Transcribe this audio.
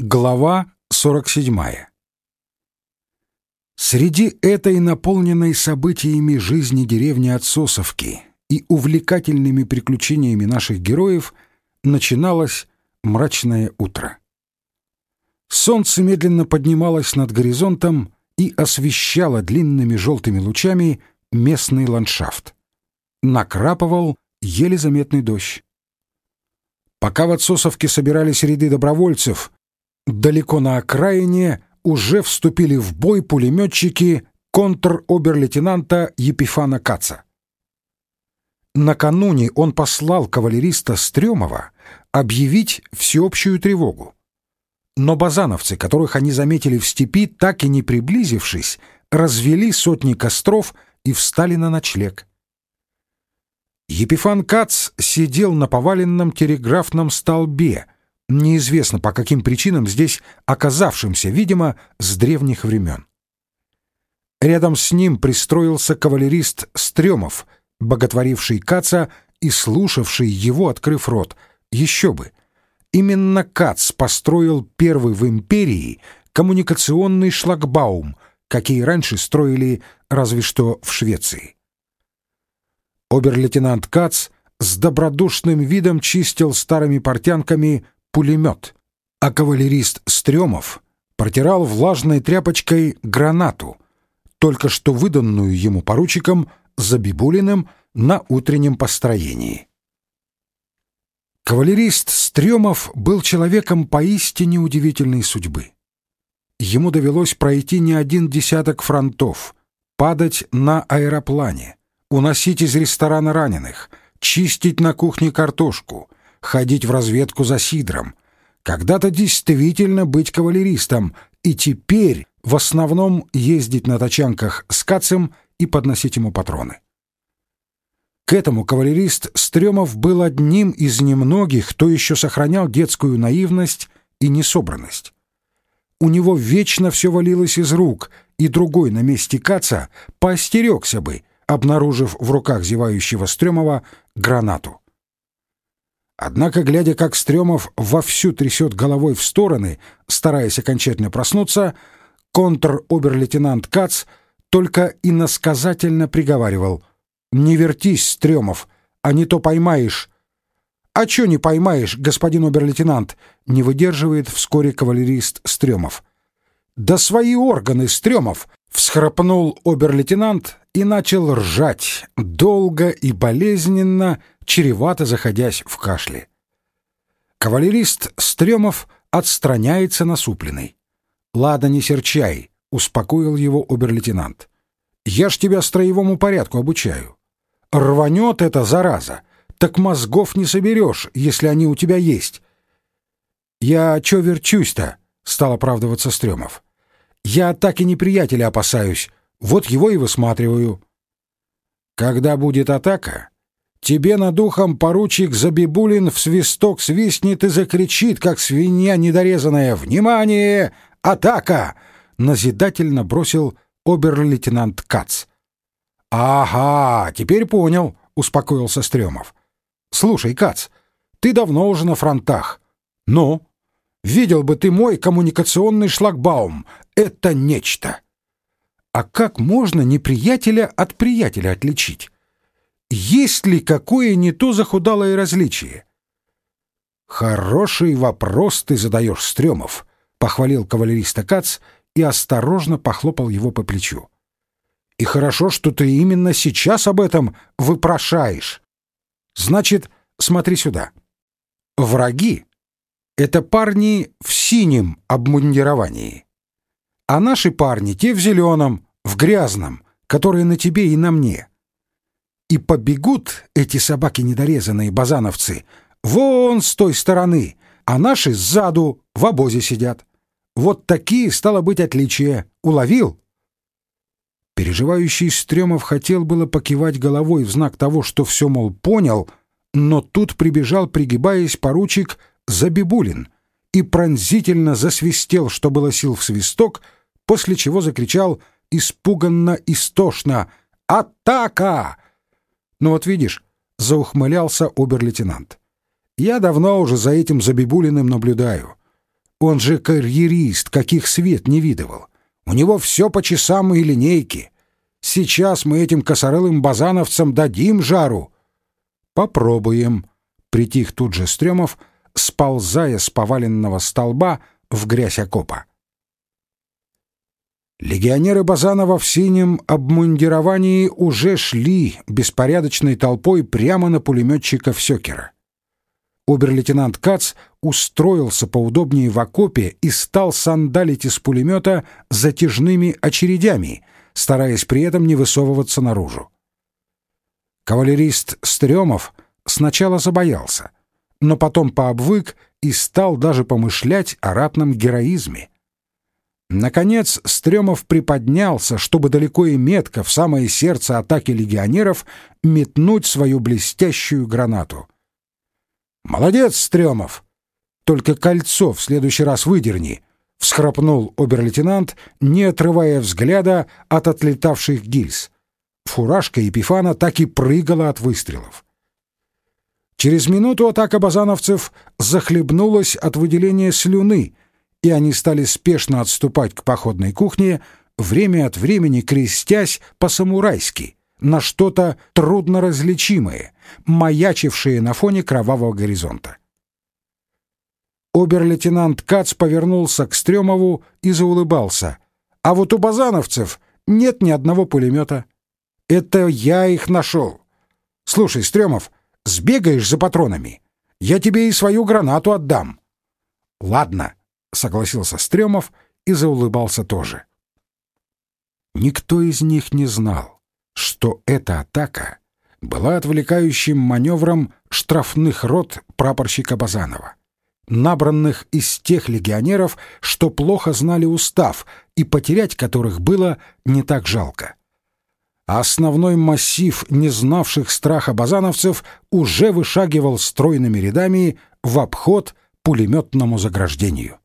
Глава 47 Среди этой наполненной событиями жизни деревни Отсосовки и увлекательными приключениями наших героев начиналось мрачное утро. Солнце медленно поднималось над горизонтом и освещало длинными желтыми лучами местный ландшафт. Накрапывал еле заметный дождь. Пока в Отсосовке собирались ряды добровольцев, далеко на окраине уже вступили в бой пулеметчики контр-обер-лейтенанта Епифана Каца. Накануне он послал кавалериста Стрёмова объявить всеобщую тревогу. Но базановцы, которых они заметили в степи, так и не приблизившись, развели сотни костров и встали на ночлег. Епифан Кац сидел на поваленном телеграфном столбе, неизвестно по каким причинам здесь оказавшимся, видимо, с древних времен. Рядом с ним пристроился кавалерист Стрёмов, боготворивший Каца и слушавший его, открыв рот. Еще бы! Именно Кац построил первый в империи коммуникационный шлагбаум, какие раньше строили разве что в Швеции. Обер-лейтенант Кац с добродушным видом чистил старыми портянками пулемет, а кавалерист Стрёмов протирал влажной тряпочкой гранату, только что выданную ему поручиком Забибулиным на утреннем построении. Кавалерист Стрёмов был человеком поистине удивительной судьбы. Ему довелось пройти не один десяток фронтов, падать на аэроплане, уносить из ресторана раненых, чистить на кухне картошку, ходить в разведку за Сидром, когда-то действительно быть кавалеристом и теперь в основном ездить на тачанках с Кацем и подносить ему патроны. К этому кавалерист Стрёмов был одним из немногих, кто еще сохранял детскую наивность и несобранность. У него вечно все валилось из рук, и другой на месте Каца поостерегся бы, обнаружив в руках зевающего Стрёмова гранату. Однако, глядя, как Стрёмов вовсю трясет головой в стороны, стараясь окончательно проснуться, контр-обер-лейтенант Кац только иносказательно приговаривал «Не вертись, Стрёмов, а не то поймаешь». «А чё не поймаешь, господин обер-лейтенант?» — не выдерживает вскоре кавалерист Стрёмов. «Да свои органы, Стрёмов!» — всхрапнул обер-лейтенант и начал ржать, долго и болезненно, чревато заходясь в кашле. Кавалерист Стрёмов отстраняется насупленный. «Ладно, не серчай», — успокоил его обер-лейтенант. «Я ж тебя строевому порядку обучаю. Рванет эта зараза, так мозгов не соберешь, если они у тебя есть». «Я чё верчусь-то?» — стал оправдываться Стрёмов. «Я так и неприятеля опасаюсь, вот его и высматриваю». «Когда будет атака, Тебе над ухом поручик Забибулин в свисток свистнет и закричит, как свинья недорезанная. «Внимание! Атака!» — назидательно бросил обер-лейтенант Кац. «Ага, теперь понял», — успокоился Стрёмов. «Слушай, Кац, ты давно уже на фронтах. Ну, видел бы ты мой коммуникационный шлагбаум. Это нечто». «А как можно неприятеля от приятеля отличить?» Есть ли какое не то захудалое различие? «Хороший вопрос ты задаешь, Стрёмов», — похвалил кавалериста Кац и осторожно похлопал его по плечу. «И хорошо, что ты именно сейчас об этом выпрошаешь. Значит, смотри сюда. Враги — это парни в синем обмундировании, а наши парни — те в зеленом, в грязном, которые на тебе и на мне. И побегут эти собаки недорезанные базановцы вон с той стороны, а наши сзаду в обозе сидят. Вот такие, стало быть, отличия. Уловил? Переживающий Стрёмов хотел было покивать головой в знак того, что все, мол, понял, но тут прибежал, пригибаясь, поручик Забибулин и пронзительно засвистел, что было сил в свисток, после чего закричал испуганно-истошно «Атака!» Ну вот видишь, заухмылялся обер-лейтенант. Я давно уже за этим Забибулиным наблюдаю. Он же карьерист, каких свет не видывал. У него все по часам и линейке. Сейчас мы этим косорылым базановцам дадим жару. Попробуем. Притих тут же Стрёмов, сползая с поваленного столба в грязь окопа. Легионеры Базанова в синем обмундировании уже шли беспорядочной толпой прямо на пулеметчика Всёкера. Обер-лейтенант Кац устроился поудобнее в окопе и стал сандалить из пулемета затяжными очередями, стараясь при этом не высовываться наружу. Кавалерист Стрёмов сначала забоялся, но потом пообвык и стал даже помышлять о ратном героизме. Наконец Стрёмов приподнялся, чтобы далеко и метко в самое сердце атаки легионеров метнуть свою блестящую гранату. «Молодец, Стрёмов! Только кольцо в следующий раз выдерни!» — всхрапнул обер-лейтенант, не отрывая взгляда от отлетавших гильз. Фуражка Епифана так и прыгала от выстрелов. Через минуту атака базановцев захлебнулась от выделения слюны, и они стали спешно отступать к походной кухне, время от времени крестясь по-самурайски на что-то трудноразличимое, маячившее на фоне кровавого горизонта. Обер-лейтенант Кац повернулся к Стрёмову и заулыбался. «А вот у базановцев нет ни одного пулемета. Это я их нашел. Слушай, Стрёмов, сбегаешь за патронами? Я тебе и свою гранату отдам». «Ладно», — согласился Стрёмов и заулыбался тоже. Никто из них не знал, что эта атака была отвлекающим маневром штрафных рот прапорщика Базанова, набранных из тех легионеров, что плохо знали устав и потерять которых было не так жалко. А основной массив не знавших страха базановцев уже вышагивал стройными рядами в обход пулеметному заграждению.